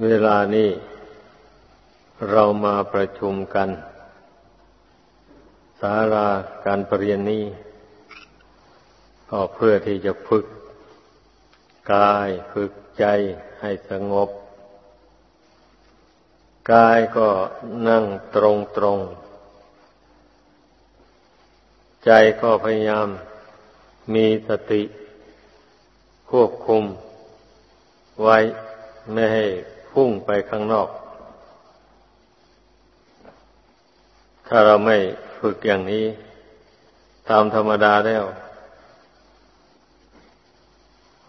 เวลานี้เรามาประชุมกันสาราการปรริยนนี้ก็เพื่อที่จะฝึกกายฝึกใจให้สงบ กายก็นั่งตรงตรง ใจก็พยายามมีสติควบคุมไว้ไม่ให้ พุ่งไปข้างนอก ถ้าเราไม่ฝึกอย่างนี้ ตามธรรมดาแล้ว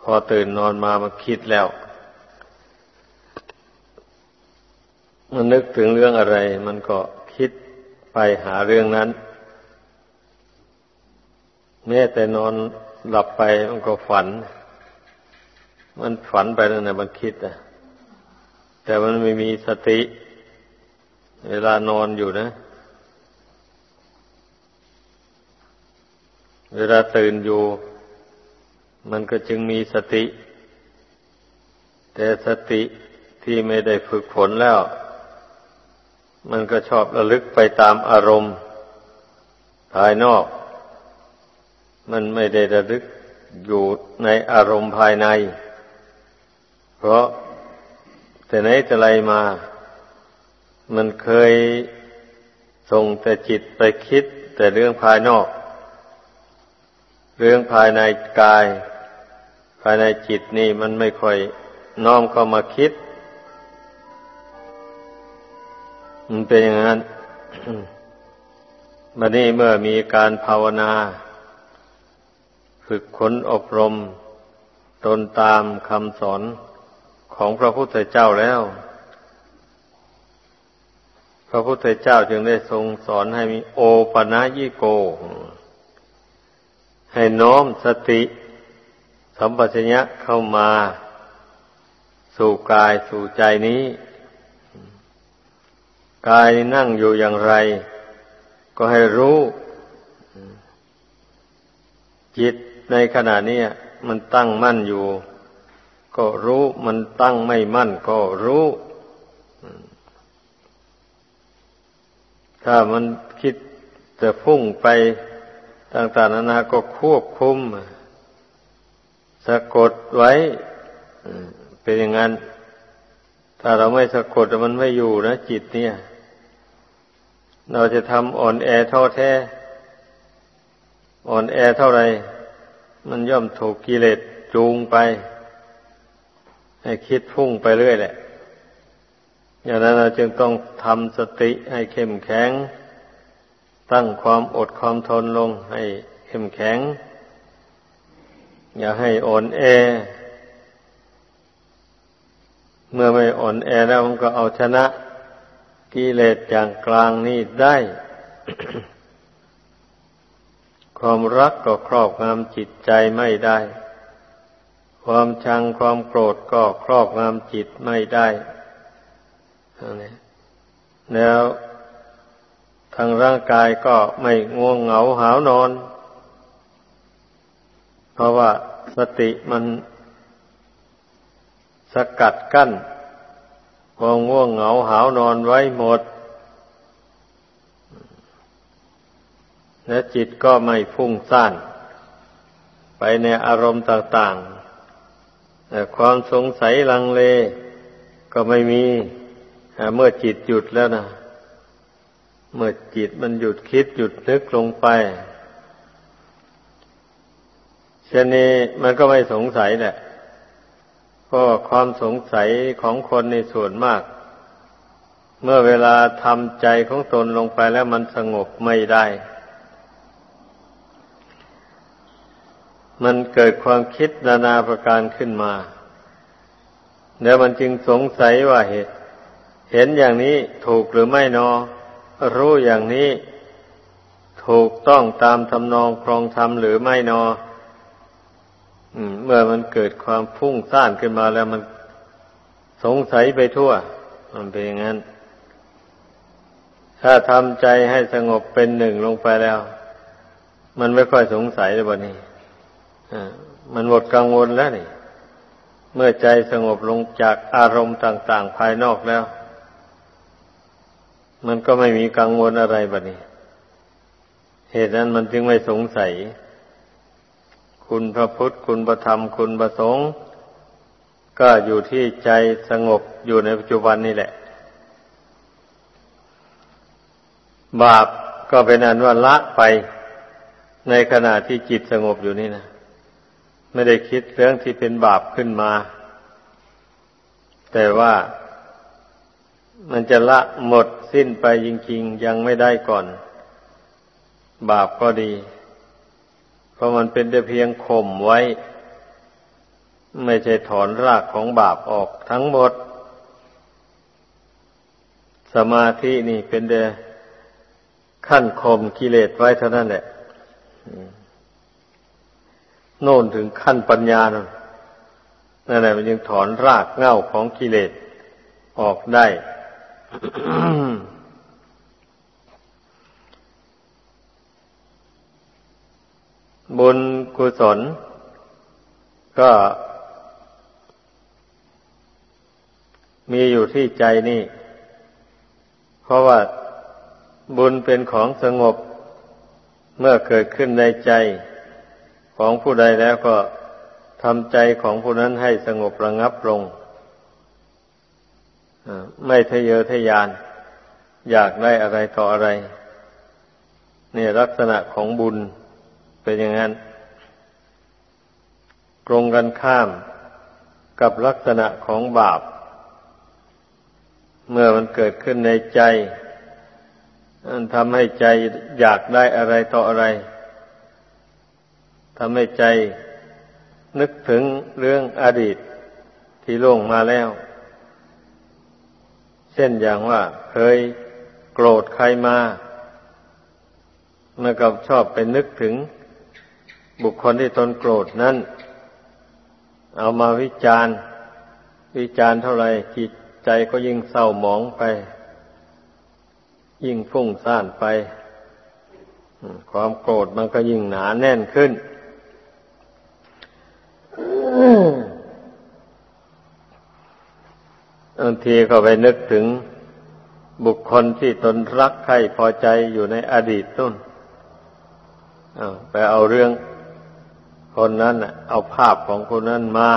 พอตื่นนอนมามาคิดแล้ว มันนึกถึงเรื่องอะไร มันก็คิดไปหาเรื่องนั้น แม้แต่นอนหลับไปมันก็ฝัน มันฝันไปแล้วนะมันคิดอะ แต่มันไม่มีสติ เวลานอนอยู่นะ เวลาตื่นอยู่ มันก็จึงมีสติ แต่สติที่ไม่ได้ฝึกฝนแล้ว มันก็ชอบระลึกไปตามอารมณ์ภายนอก มันไม่ได้ระลึกอยู่ในอารมณ์ภายใน เพราะ แต่ไหนแต่ไรมา มันเคยส่งแต่จิตไปคิด แต่เรื่องภายนอก เรื่องภายในกาย ภายในจิตนี่มันไม่ค่อยน้อมเข้ามาคิด มันเป็นอย่างนั้นบัดนี้เมื่อมีการภาวนา ฝึกขนอบรม ตนตามคำสอน ของพระพุทธเจ้าแล้ว พระพุทธเจ้าจึงได้ทรงสอนให้มีโอปะนะยิโก ให้น้อมสติสัมปชัญญะเข้ามา สู่กายสู่ใจนี้ กายนั่งอยู่อย่างไร ก็ให้รู้ จิตในขณะนี้มันตั้งมั่นอยู่ ก็รู้มันตั้งไม่มั่นก็รู้ถ้ามันคิดจะพุ่งไปต่างๆนานาก็ควบคุม สะกดไว้เป็นอย่างนั้น ถ้าเราไม่สะกดมันไม่อยู่นะจิตเนี่ย เราจะทำอ่อนแอท้อแท้ อ่อนแอเท่าไร มันย่อมถูกกิเลสจูงไป ให้คิดพุ่งไปเรื่อยแหละ อย่างนั้นเราจึงต้องทำสติให้เข้มแข็ง ตั้งความอดความทนลงให้เข้มแข็ง อย่าให้อ่อนแอ เมื่อไม่อ่อนแอแล้วมันก็เอาชนะกิเลสอย่างกลางนี่ได้ ความรักก็ครอบงำจิตใจไม่ได้ ความชังความโกรธก็ครอบงำจิตไม่ได้แล้วทางร่างกายก็ไม่ง่วงเหงาหาวนอน เพราะว่าสติมันสกัดกั้นความง่วงเหงาหาวนอนไว้หมด และจิตก็ไม่ฟุ้งซ่าน ไปในอารมณ์ต่าง ๆ ความสงสัยลังเล ก็ไม่มีเมื่อจิตหยุดแล้วนะเมื่อจิตมันหยุดคิดหยุดนึกลงไปเช่นนี้มันก็ไม่สงสัยแหละเพราะความสงสัยของคนในส่วนมาก เมื่อเวลาทำใจของตนลงไปแล้วมันสงบไม่ได้ มันเกิดความคิดนานาประการขึ้นมาแล้วมันจึงสงสัยว่าเหตุเห็นอย่างนี้ถูกหรือไม่นอ รู้อย่างนี้ ถูกต้องตามทำนองครองธรรมหรือไม่นอเมื่อมันเกิดความพุ่งซ่านขึ้นมาแล้วมันสงสัยไปทั่ว มันเป็นอย่างนั้น ถ้าทำใจให้สงบเป็นหนึ่งลงไปแล้ว มันไม่ค่อยสงสัยเลยวันนี้ มันหมดกังวลแล้วนี่ เมื่อใจสงบลงจากอารมณ์ต่าง ๆ ภายนอกแล้ว มันก็ไม่มีกังวลอะไรบะนี้ เหตุนั้นมันจึงไม่สงสัย คุณพระพุทธ คุณพระธรรม คุณพระสงฆ์ก็อยู่ที่ใจสงบอยู่ในปัจจุบันนี่แหละ บาปก็เป็นอันว่าละไปในขณะที่จิตสงบอยู่นี่นะ ไม่ได้คิดเรื่องที่เป็นบาปขึ้นมา แต่ว่ามันจะละหมดสิ้นไปจริง ๆ ยังไม่ได้ก่อน บาปก็ดี เพราะมันเป็นแต่เพียงข่มไว้ ไม่ใช่ถอนรากของบาปออกทั้งหมด สมาธินี่เป็นแต่ขั้นข่มกิเลสไว้เท่านั้นแหละ โน่นถึงขั้นปัญญานั่นนั่นแหละมันยังถอนรากเง่าของกิเลสออกได้บุญกุศล ก็มีอยู่ที่ใจนี่ เพราะว่าบุญเป็นของสงบเมื่อเกิดขึ้นในใจ ของผู้ใดแล้วก็ทำใจของผู้นั้นให้สงบระงับลงไม่ทะเยอทะยาน อยากได้อะไรต่ออะไรนี่ลักษณะของบุญเป็นอย่างนั้นตรงกันข้ามกับลักษณะของบาป เมื่อมันเกิดขึ้นในใจทำให้ใจอยากได้อะไรต่ออะไร ทำให้ใจนึกถึงเรื่องอดีตที่ล่วงมาแล้ว เช่นอย่างว่าเคยโกรธใครมาเมื่อกับชอบไปนึกถึงบุคคลที่ตนโกรธนั้น เอามาวิจารณ์วิจารณ์เท่าไรจิตใจก็ยิ่งเศร้าหมองไป ยิ่งฟุ้งซ่านไป ความโกรธมันก็ยิ่งหนาแน่นขึ้น บางทีก็ไปนึกถึงบุคคลที่ตนรักใครพอใจอยู่ในอดีตนู่นไปเอาเรื่องคนนั้นเอาภาพของคนนั้นมา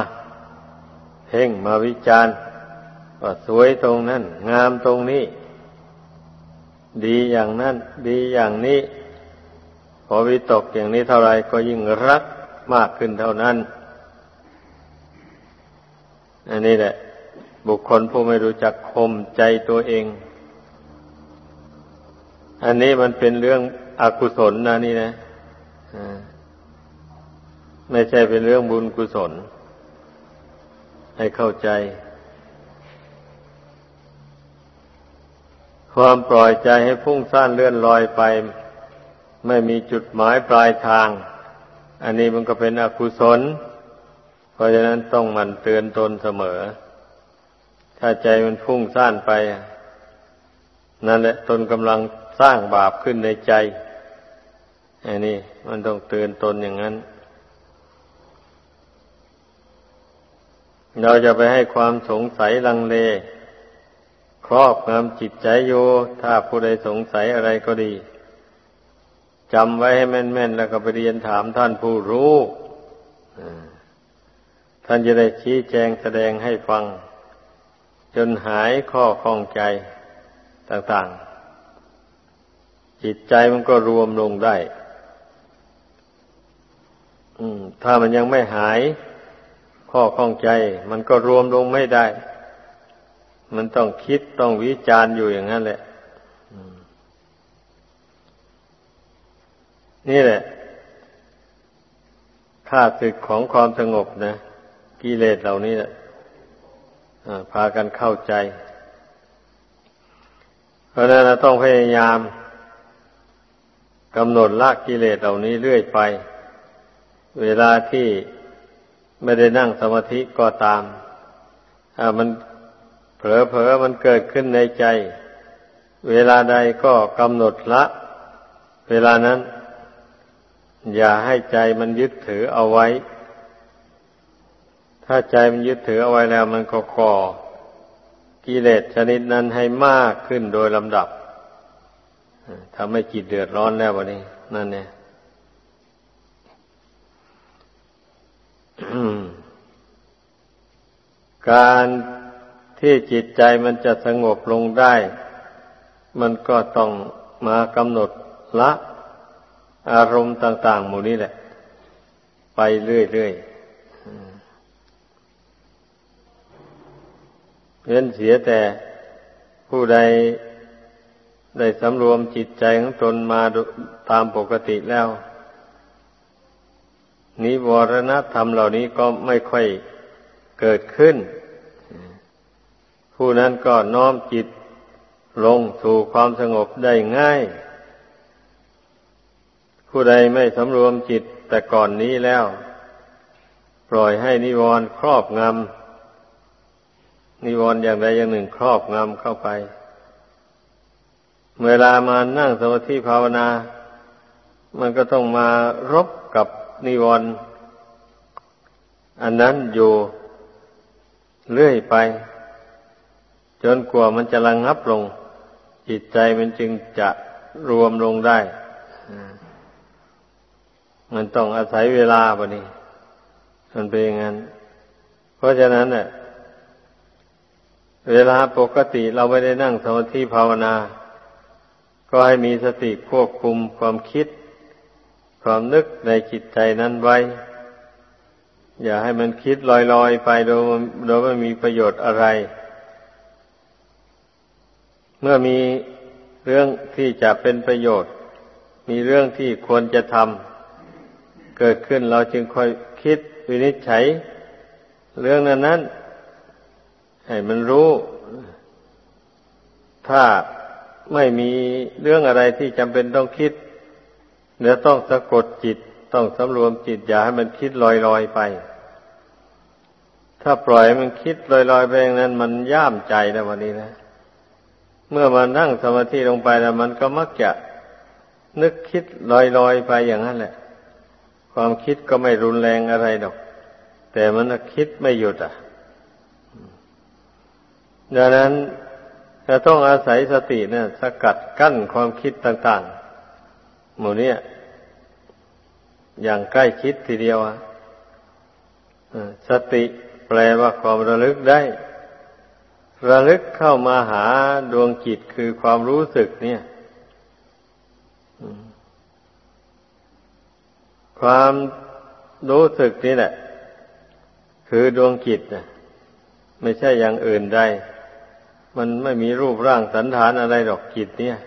เพ่งมาวิจารณ์ว่าสวยตรงนั้น งามตรงนี้ ดีอย่างนั้น ดีอย่างนี้ พอวิตกอย่างนี้เท่าไรก็ยิ่งรักมากขึ้นเท่านั้น อันนี้แหละ บุคคลผู้ไม่รู้จักคมใจตัวเอง อันนี้มันเป็นเรื่องอกุศลนะนี่นะไม่ใช่เป็นเรื่องบุญกุศล ให้เข้าใจ ความปล่อยใจให้พุ่งซ่านเลื่อนลอยไป ไม่มีจุดหมายปลายทาง อันนี้มันก็เป็นอกุศล เพราะฉะนั้นต้องมันเตือนตนเสมอ ถ้าใจมันพุ่งซ่านไป นั่นแหละตนกำลังสร้างบาปขึ้นในใจอันนี้มันต้องเตือนตนอย่างนั้น เราจะไปให้ความสงสัยลังเล ครอบงำจิตใจโยถ้าผู้ใดสงสัยอะไรก็ดีจำไว้ให้แม่นๆ แล้วก็ไปเรียนถามท่านผู้รู้ ท่านจะได้ชี้แจงแสดงให้ฟัง จนหายข้อข้องใจต่างๆ จิตใจมันก็รวมลงได้ถ้ามันยังไม่หาย ข้อข้องใจ มันก็รวมลงไม่ได้ มันต้องคิดต้องวิจารณ์อยู่อย่างนั้นแหละนี่แหละค่าศึกของความสงบนะ กิเลสเหล่านี้นะพากันเข้าใจ เพราะนั้นเราต้องพยายามกำหนดละกิเลสเหล่านี้เรื่อยไป เวลาที่ไม่ได้นั่งสมาธิก็ตามมันเผลอๆมันเกิดขึ้นในใจ เวลาใดก็กำหนดละ เวลานั้น อย่าให้ใจมันยึดถือเอาไว้ ถ้าใจมันยึดถือเอาไว้แล้ว มันก็ก่อกิเลสชนิดนั้นให้มากขึ้นโดยลำดับทำให้จิตเดือดร้อนแล้ววันนี้ นั่นเนี่ยการที่จิตใจมันจะสงบลงได้ มันก็ต้องมากำหนดละ อารมณ์ต่าง ๆ หมู่นี้แหละ ไปเรื่อย ๆ เพียนเสียแต่ผู้ใดได้สำรวมจิตใจของตนมาตามปกติแล้ว นิวรณธรรมเหล่านี้ก็ไม่ค่อยเกิดขึ้น ผู้นั้นก็น้อมจิตลงสู่ความสงบได้ง่าย ผู้ใดไม่สำรวมจิตแต่ก่อนนี้แล้ว ปล่อยให้นิวรณ์ครอบงำ นิวรณ์อย่างใดอย่างหนึ่งครอบงำเข้าไป เวลามานั่งสมาธิภาวนา มันก็ต้องมารบกับนิวรณ์อันนั้นอยู่เรื่อยไป จนกว่ามันจะระงงับลง จิตใจมันจึงจะรวมลงได้มันต้องอาศัยเวลาบนี้ มันเป็นอย่างนั้น เพราะฉะนั้นเนี่ย เวลาปกติเราไม่ได้นั่งสมาธิภาวนา ก็ให้มีสติควบคุมความคิด ความนึกในจิตใจนั้นไว้ อย่าให้มันคิดลอยๆไปโดยโดยไม่มีประโยชน์อะไร เมื่อมีเรื่องที่จะเป็นประโยชน์ มีเรื่องที่ควรจะทำเกิดขึ้นเราจึงค่อยคิดวินิจฉัย เรื่องนั้นนั้น ให้มันรู้ ถ้าไม่มีเรื่องอะไรที่จำเป็นต้องคิดเดี๋ยวต้องสะกดจิต ต้องสำรวมจิต อย่าให้มันคิดลอยๆไป ถ้าปล่อยมันคิดลอยๆไปอย่างนั้น มันย่ามใจนะวันนี้นะ เมื่อมันนั่งสมาธิลงไปแล้ว มันก็มักจะนึกคิดลอยๆไปอย่างนั้นแหละ ความคิดก็ไม่รุนแรงอะไรดอก แต่มันคิดไม่หยุดอะ ดังนั้นจะต้องอาศัยสติเนี่ยสกัดกั้นความคิดต่าง ๆ หมู่นี้อย่างใกล้คิดทีเดียวสติแปลว่าความระลึกได้ ระลึกเข้ามาหาดวงจิตคือความรู้สึกเนี่ยความรู้สึกนี่แหละ คือดวงจิตนะไม่ใช่อย่างอื่นได้ มันไม่มีรูปร่างสันฐานอะไรหรอกจิตเนี่ย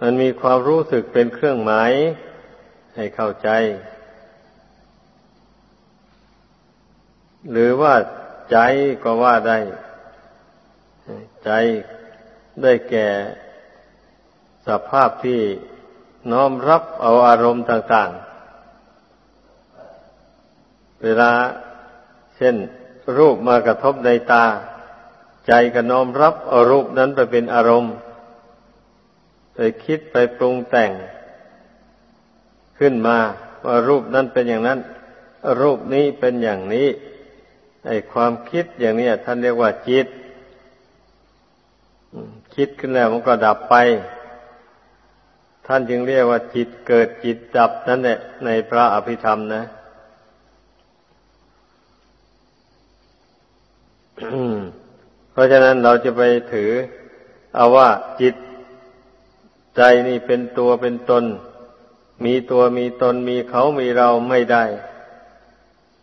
มันมีความรู้สึกเป็นเครื่องหมายให้เข้าใจ หรือว่าใจก็ว่าได้ ใจได้แก่สภาพที่น้อมรับเอาอารมณ์ต่าง ๆ เวลาเช่นรูปมากระทบในตา ใจก็น้อมรับอารูปนั้นไปเป็นอารมณ์ไปคิดไปปรุงแต่ง ขึ้นมาว่ารูปนั้นเป็นอย่างนั้น รูปนี้เป็นอย่างนี้ไอ้ความคิดอย่างนี้ท่านเรียกว่าจิต คิดขึ้นแล้วมันก็ดับไป ท่านจึงเรียกว่าจิตเกิดจิตดับนั่นแหละในพระอภิธรรมนะ เพราะฉะนั้นเราจะไปถือ เอาว่าจิตใจนี่เป็นตัวเป็นตน มีตัวมีตนมีเขามีเราไม่ได้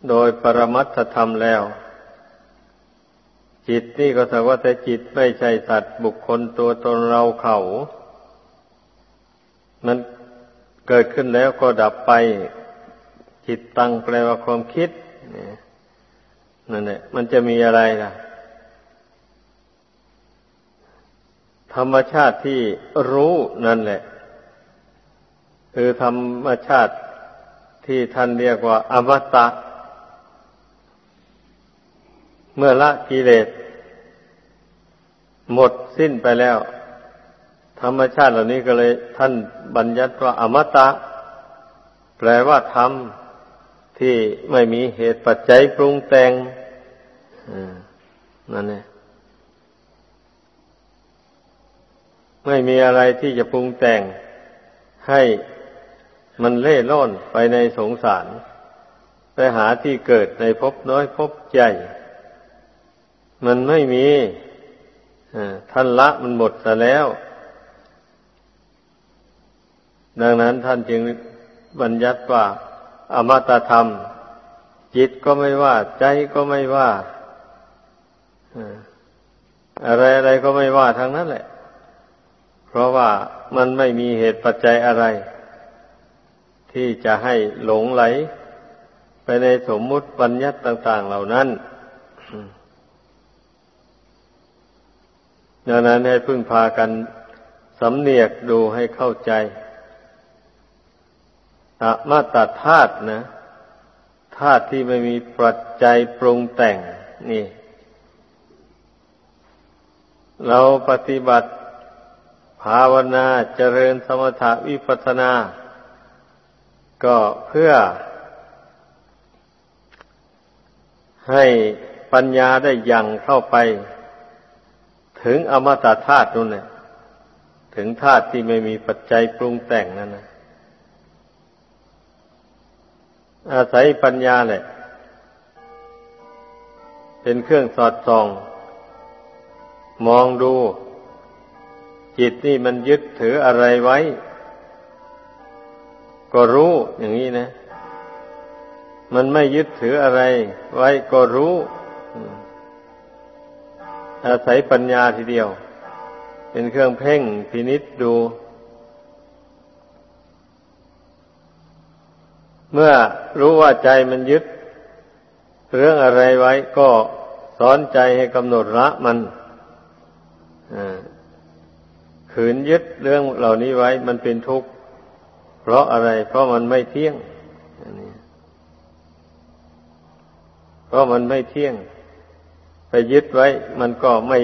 โดยปรมัตถธรรมแล้ว จิตนี่ก็สักว่าแต่จิตไม่ใช่สัตว์บุคคลตัวตนเราเขา มันเกิดขึ้นแล้วก็ดับไป จิตตั้งแปลว่าความคิดนั่นแหละมันจะมีอะไรล่ะ ธรรมชาติที่รู้นั่นแหละ คือธรรมชาติที่ท่านเรียกว่า อมตะ เมื่อละกิเลสหมดสิ้นไปแล้ว ธรรมชาติเหล่านี้ก็เลยท่านบัญญัติว่าอมตะ แปลว่าธรรมที่ไม่มีเหตุปัจจัยปรุงแต่งนั่นเอง ไม่มีอะไรที่จะปรุงแต่งให้มันเล่ร่อนไปในสงสาร ไปหาที่เกิดในภพน้อยภพใหญ่ มันไม่มีท่านละมันหมดซะแล้ว ดังนั้นท่านจึงบัญญัติว่า อมตะธรรม จิตก็ไม่ว่า ใจก็ไม่ว่าอะไรอะไรก็ไม่ว่าทั้งนั้นแหละ เพราะว่ามันไม่มีเหตุปัจจัยอะไร ที่จะให้หลงไหล ไปในสมมุติบัญญัติต่าง ๆ เหล่านั้นดังนั้นให้พึ่งพากันสำเนียกดูให้เข้าใจอมาตธาตุนะธาตุที่ไม่มีปัจจัยปรุงแต่ง นี่ เราปฏิบัติ ภาวนาเจริญสมถะวิปัสนา ก็เพื่อ ให้ปัญญาได้ยังเข้าไป ถึงอมตะธาตุนั่นแหละถึงธาตุที่ไม่มีปัจจัยปรุงแต่งนั่นนะอาศัยปัญญาแหละ เป็นเครื่องสอดส่อง มองดู จิตนี่มันยึดถืออะไรไว้ ก็รู้อย่างนี้นะ มันไม่ยึดถืออะไร ไว้ก็รู้ อาศัยปัญญาทีเดียว เป็นเครื่องเพ่งพินิษดู เมื่อรู้ว่าใจมันยึด เรื่องอะไรไว้ก็สอนใจให้กำหนดละมัน ขืนยึดเรื่องเหล่านี้ไว้ มันเป็นทุกข์ เพราะอะไร เพราะมันไม่เที่ยงเพราะมันไม่เที่ยง ไปยึดไว้ มันก็ไม่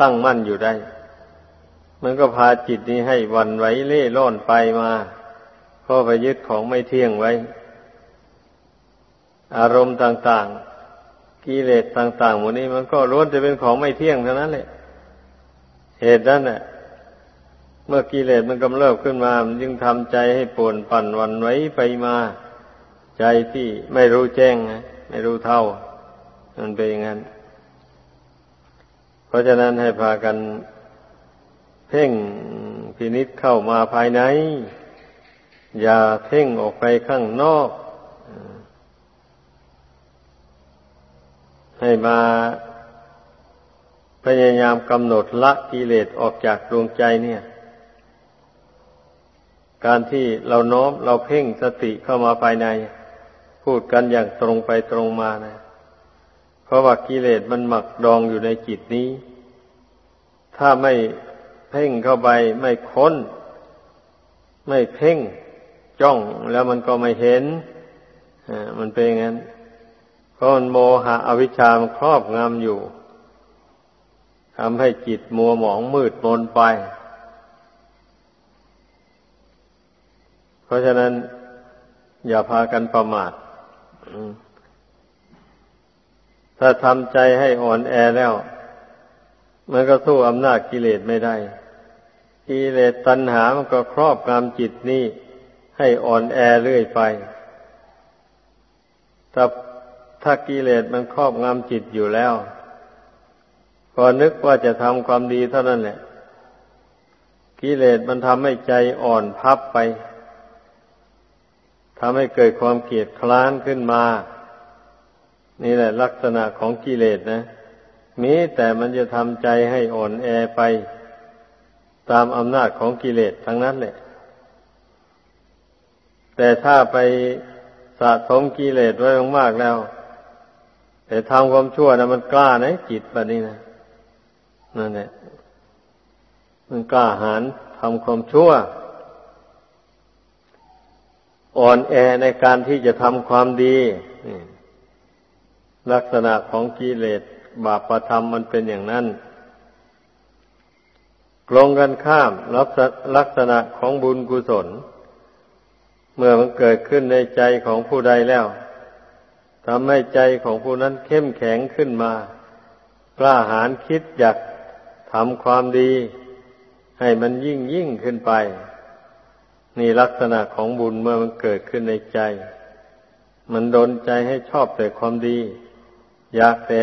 ตั้งมั่นอยู่ได้ มันก็พาจิตนี้ให้วันไหวเล่ร่อนไปมาเพราะไปยึดของไม่เที่ยงไว้ อารมณ์ต่างๆ กิเลสต่างๆหมดนี้มันก็ล้วนจะเป็นของไม่เที่ยงเท่านั้นแหละเหตุนั้นน่ะ เมื่อกิเลสมันกำเริบขึ้นมา มันจึงทำใจให้ปวนปั่นวันไว้ไปมา ใจที่ไม่รู้แจ้งไม่รู้เท่า มันเป็นอย่างนั้น เพราะฉะนั้นให้พากันเพ่งพินิษเข้ามาภายใน อย่าเพ่งออกไปข้างนอก ให้มาพยายามกำหนดละกิเลสออกจากดวงใจเนี่ย การที่เราน้อมเราเพ่งสติเข้ามาภายใน พูดกันอย่างตรงไปตรงมานะ เพราะว่ากิเลสมันหมักดองอยู่ในจิตนี้ ถ้าไม่เพ่งเข้าไปไม่ค้น ไม่เพ่งจ้องแล้วมันก็ไม่เห็นอ่ามันเป็นอย่างนั้นราะมันโมหะอวิชชามันครอบงำอยู่ทำให้จิตมัวหมองมืดมนไป เพ ราะฉะนั้นอย่าพากันประมาทถ้าทำใจให้อ่อนแอแล้ว มันก็สู้อำนาจกิเลสไม่ได้ กิเลสตัณหามันก็ครอบงำจิตนี้ให้อ่อนแอเรื่อยไปถ้าถ้ากิเลสมันครอบงำจิตอยู่แล้วก็นึกว่าจะทำความดีเท่านั้นแหละ กิเลสมันทำให้ใจอ่อนพับไป ทำให้เกิดความเกลียดคล้านขึ้นมา นี่แหละลักษณะของกิเลสนะมีแต่มันจะทำใจให้อ่อนแอไป ตามอำนาจของกิเลสทั้งนั้นแหละแต่ถ้าไปสะสมกิเลสไว้มากๆแล้ว แต่ทำความชั่วนะมันกล้านะจิตแบบนี้นะนั่นแหละมันกล้าหาญทำความชั่ว อ่อนแอในการที่จะทำความดี ลักษณะของกิเลสบาปประธรรมมันเป็นอย่างนั้นกลงกันข้ามลักษณะของบุญกุศล เมื่อมันเกิดขึ้นในใจของผู้ใดแล้วทำให้ใจของผู้นั้นเข้มแข็งขึ้นมากล้าหาญคิดอยากทำความดี ให้มันยิ่งยิ่งขึ้นไป นี่ลักษณะของบุญเมื่อมันเกิดขึ้นในใจ มันดนใจให้ชอบแต่ความดี อยากแต่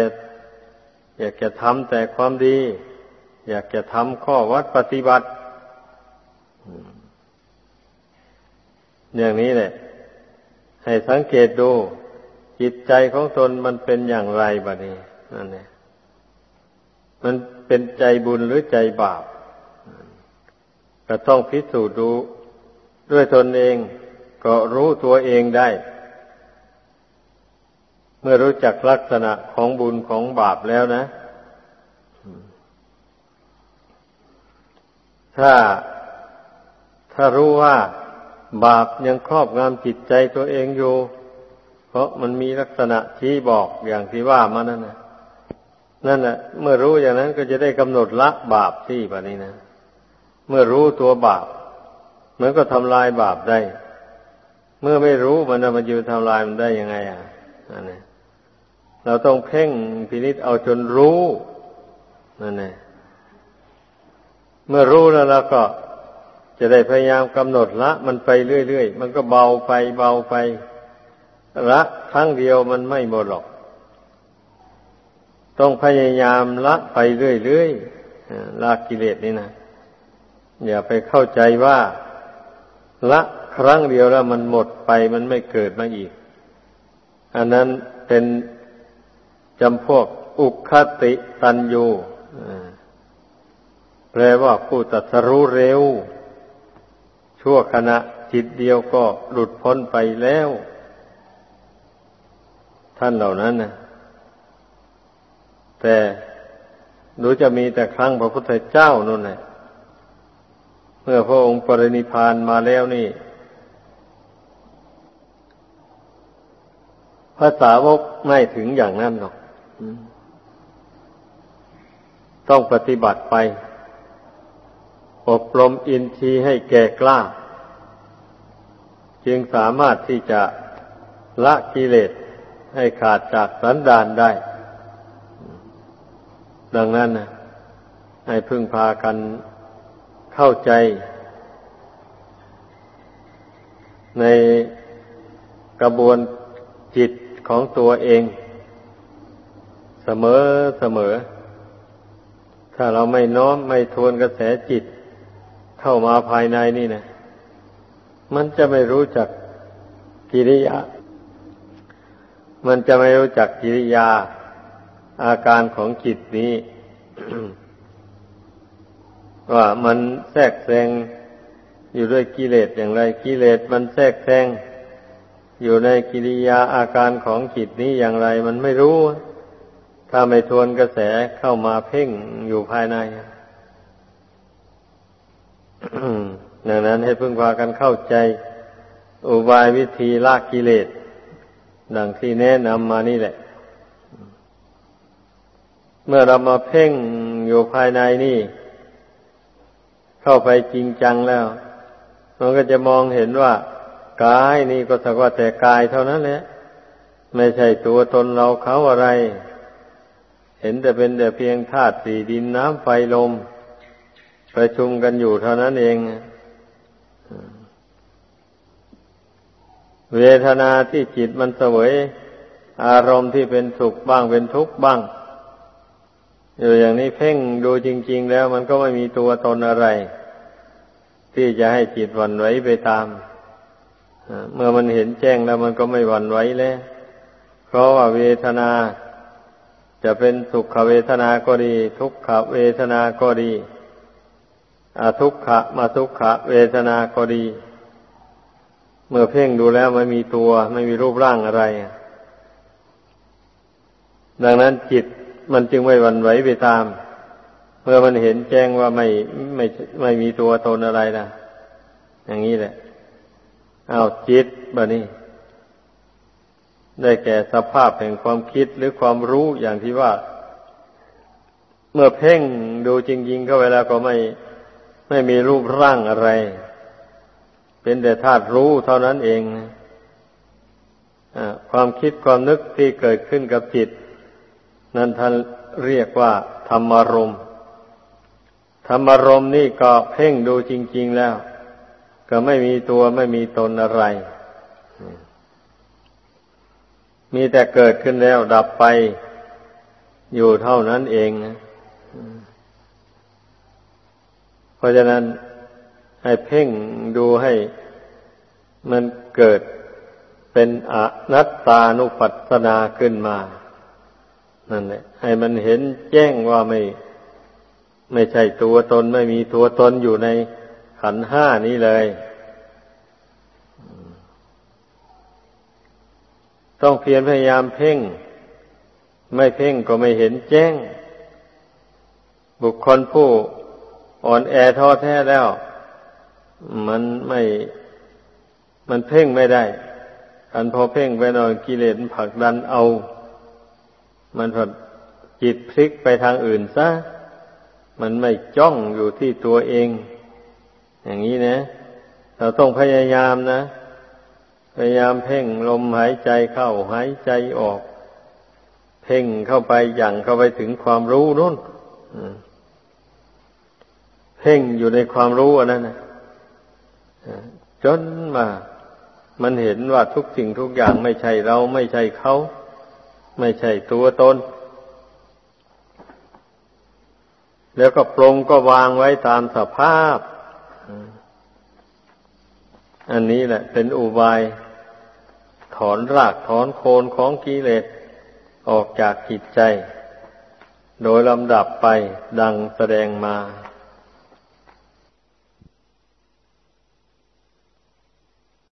อยากจะทำแต่ความดี อยากจะทำข้อวัดปฏิบัติ อย่างนี้แหละ ให้สังเกตดู จิตใจของตนมันเป็นอย่างไรบ้านี้นั่นเนี่ยมันเป็นใจบุญหรือใจบาป ก็ต้องพิสูจน์ดู ด้วยตนเองก็รู้ตัวเองได้ เมื่อรู้จักลักษณะของบุญของบาปแล้วนะ ถ้าถ้ารู้ว่าบาปยังครอบงำจิตใจตัวเองอยู่ เพราะมันมีลักษณะที่บอกอย่างที่ว่ามานั่นนะนั่นแหละเมื่อรู้อย่างนั้นก็จะได้กำหนดละบาปที่แบบนี้นะ เมื่อรู้ตัวบาป มันก็ทำลายบาปได้ เมื่อไม่รู้มันจะมาอยู่ทำลายมันได้ยังไง อะนั่นแหละเราต้องเพ่งพินิษเอาจนรู้นั่นแหละเมื่อรู้แล้วเราก็จะได้พยายามกำหนดละ มันไปเรื่อยๆ มันก็เบาไปเบาไป ละครั้งเดียวมันไม่หมดหรอก ต้องพยายามละไปเรื่อยๆละกิเลสนี่นะอย่าไปเข้าใจว่า ละครั้งเดียวแล้วมันหมดไปมันไม่เกิดมาอีก อันนั้นเป็นจำพวกอุคติตันยูแปลว่าผู้ตัดสรู้เร็ว ชั่วขณะจิตเดียวก็หลุดพ้นไปแล้ว ท่านเหล่านั้นนะแต่ดูจะมีแต่ครั้งพระพุทธเจ้านั่นแหละ เมื่อพระองค์ปรินิพานมาแล้วนี่ ภาษาวกไม่ถึงอย่างนั้นหรอก ต้องปฏิบัติไป อบรมอินทรีย์ให้แก่กล้า จึงสามารถที่จะละกิเลสให้ขาดจากสันดานได้ ดังนั้นนะให้พึ่งพากัน เข้าใจ ในกระบวนจิตของตัวเอง เสมอเสมอ ถ้าเราไม่น้อมไม่ทวนกระแสจิต เข้ามาภายในนี่นะ มันจะไม่รู้จักกิริยา มันจะไม่รู้จักกิริยา อาการของจิตนี้ ว่ามันแทรกแซงอยู่ด้วยกิเลสอย่างไร กิเลสมันแทรกแซงอยู่ในกิริยาอาการของจิตนี้อย่างไร มันไม่รู้ ถ้าไม่ทวนกระแสเข้ามาเพ่งอยู่ภายในดังนั้นให้พึ่งพากันเข้าใจ อุบายวิธีลากกิเลสดังที่แนะนำมานี่แหละ เมื่อเรามาเพ่งอยู่ภายในนี่ เข้าไปจริงจังแล้ว มันก็จะมองเห็นว่ากายนี่ก็สักว่าแต่กายเท่านั้นแหละไม่ใช่ตัวตนเราเขาอะไร เห็นแต่เป็นแต่เพียงธาตุสี่ดินน้ำไฟลมประชุมกันอยู่เท่านั้นเอง เวทนาที่จิตมันเสวย อารมณ์ที่เป็นสุขบ้างเป็นทุกข์บ้างอยู่อย่างนี้เพ่งดูจริง ๆ แล้วมันก็ไม่มีตัวตนอะไร ที่จะให้จิตวันไหวไปตามเมื่อมันเห็นแจ้งแล้วมันก็ไม่วันไหวแล้ว เพราะว่าเวทนา จะเป็นสุขเวทนาก็ดี ทุกขเวทนาก็ดีอทุกขะมาทุกขะเวทนาก็ดี เมื่อเพ่งดูแล้วไม่มีตัว ไม่มีรูปร่างอะไร ดังนั้นจิตมันจึงไม่หวั่นไหวไปตาม มื่อมันเห็นแจ้งว่าไม่ไม่ไม่มีตัวตนอะไรนะอย่างนี้แหละเอาจิตบะนี้ ได้แก่สภาพแห่งความคิดหรือความรู้อย่างที่ว่า เมื่อเพ่งดูจริงๆเข้าเวลาก็ไม่ไม่มีรูปร่างอะไร เป็นแต่ธาตุรู้เท่านั้นเองความคิดความนึกที่เกิดขึ้นกับจิต นั้นท่านเรียกว่าธรรมารมณ์ ธรรมรมนี่ก็เพ่งดูจริง ๆแล้ว ก็ไม่มีตัวไม่มีตนอะไร มีแต่เกิดขึ้นแล้วดับไปอยู่เท่านั้นเองนะเพราะฉะนั้นให้เพ่งดูให้มันเกิดเป็นอนัตตานุปัสสนาขึ้นมา นั่นแหละให้มันเห็นแจ้งว่าไม่ ไม่ใช่ตัวตนไม่มีตัวตนอยู่ในขันห้านี้เลย ต้องเพียรพยายามเพ่ง ไม่เพ่งก็ไม่เห็นแจ้ง บุคคลผู้อ่อนแอท้อแท้แล้ว มันไม่ มันเพ่งไม่ได้อันพอเพ่งไปหน่อยกิเลสผลักดันเอา มันผัดจิตพลิกไปทางอื่นซะ มันไม่จ้องอยู่ที่ตัวเอง อย่างนี้นะ เราต้องพยายามนะ พยายามเพ่งลมหายใจเข้าหายใจออก เพ่งเข้าไปอย่างเข้าไปถึงความรู้นู่นเพ่งอยู่ในความรู้อันนั้นนะจนมามันเห็นว่าทุกสิ่งทุกอย่างไม่ใช่เราไม่ใช่เขา ไม่ใช่ตัวตน แล้วก็ปรงก็วางไว้ตามสภาพ อันนี้แหละ เป็นอุบาย ถอนรากถอนโคนของกิเลสออกจากจิตใจ โดยลำดับไปดังแสดงมา